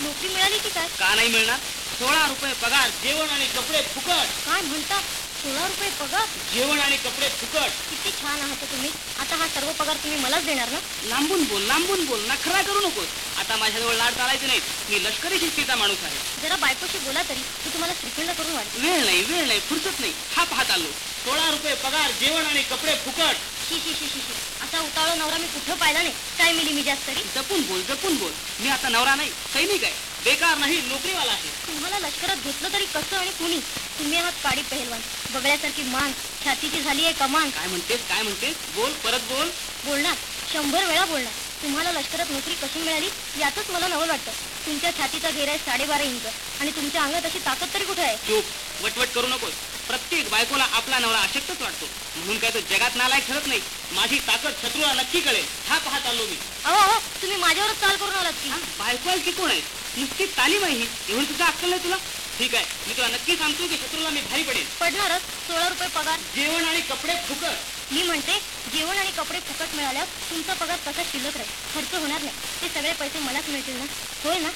नोकरी मिळाली की काय? का नाही मिळणार? सोळा रुपये पगार जेवण आणि कपडे फुकट. काय म्हणता? सोळा रुपये पगार? जेवण आणि कपडे फुकट. किती छान आहात हो तुम्ही. आता हा सर्व पगार तुम्ही मलाच देणार ना? लांबून बोल लांबून बोल. नखरा करू नकोस. आता माझ्याजवळ लाड चालायचे नाही. मी लष्करी शिस्तीचा माणूस आहे. जरा बायकोशी बोला तरी. ती तुम्हाला श्रीखंड करून वाटते वेळ नाही वेळ नाही फुरसत नाही. हा पाहत आलो सोळा रुपये पगार जेवण आणि कपडे फुकट. शी शी शी शी शी असा उतावळा नवरा मी कुठं पाहिला नाही? काय मिली मी जास्त तरी? जपून बोल जपून बोल. मी आता नवरा नाही सैनिक आहे. बेकार नाही नोकरीवाला आहे. तुम्हाला लष्करात घेतलं तरी कसं आणि कुणी? तुम्ही आहात काडी पहलवान. बगड्यासारखी मान. छातीची झाली आहे कमान. काय म्हणतेस काय म्हणतेस? बोल परत बोल. बोलणार. शंभर वेळा बोलणार. तुम्हाला लष्करात नोकरी कशी मिळाली? यातच मला नवल वाटतं. तुमच्या छातीचा घेर आहे साडेबारा इंच. आणि तुमच्या अंगात अशी ताकद तरी कुठे आहे? चूप. वटवट करू नकोस. बायकोला आपला नवरा अशक्तच वाटतो. म्हणून काय तो जगात नालायक ठरत नाही. माझी ताकद शत्रूला नक्की कळेल. हा पाहत आलो मी. अहो अहो तुम्ही माझ्यावरच चाल करून आलात की? बायको आहे की कोण आहे. नुसती तालीम आहे ही. एवढी तुझा अक्कल नाही तुला? ठीक आहे. मी तुला नक्की सांगतो की शत्रूला मी भारी पडेल पडणारच. सोळा रुपये पगार. जेवण आणि कपडे फुकट. मी म्हणते जेवण आणि कपडे फुकट मिळाल्यावर तुमचा पगार कसा शिल्लक राहील. खर्च होणार नाही. ते सगळे पैसे मलाच मिळतील ना? होय ना?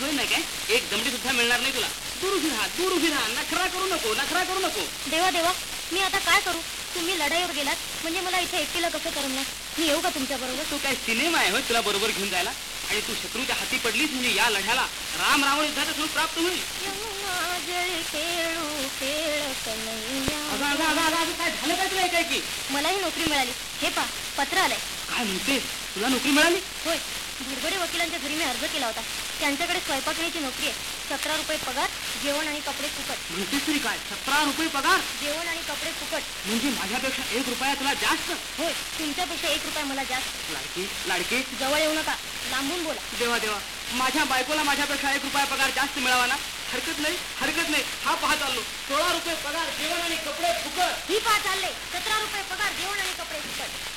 होय नाही काय? एक दमडी सुद्धा मिळणार नाही तुला. दूर उभी राहा दूर उभी राहा. नखरा करू नको नखरा करू नको. देवा देवा मी आता काय करू? तुम्ही लढाईवर गेलात म्हणजे मला इथे एकटीला कसं करणार मी येऊ का तुमच्या बरोबर? तो काय सिनेमा आहे होय तुला बरोबर घेऊन जायला? आणि तू शत्रूच्या हाती पडलीस म्हणजे या लढ्याला राम रावण युद्धाचं स्वरूप प्राप्त होईल. अगं अगं अगं अगं, अगं काय झालं काय तुला काय की मलाही नोकरी मिळाली. हे पा पत्र आलंय काय म्हणतेस? तुला नोकरी मिळाली? होय. भरभडे वकिलांच्या घरी मी अर्ज केला होता. त्यांच्याकडे स्वयंपाकण्याची नोकरी आहे. सतरा रुपये पगार जेवण आणि कपडे फुकट. म्हणतेस तरी काय? सतरा रुपये पगार? जेवण आणि कपडे फुकट. म्हणजे माझ्यापेक्षा एक रुपया तुला जास्त? होय तुमच्यापेक्षा एक रुपया मला जास्त. लाडकी लाडकी. जवळ येऊ नका लांबून बोला. देवा देवा. माझ्या बायकोला माझ्यापेक्षा एक रुपया पगार जास्त मिळावा ना? हरकत नाही हरकत नाही. हा पाहत आलो सोळा रुपये पगार जेवण आणि कपडे फुकट. ही पहा चालले. सतरा रुपये पगार जेवण आणि कपडे फुकट.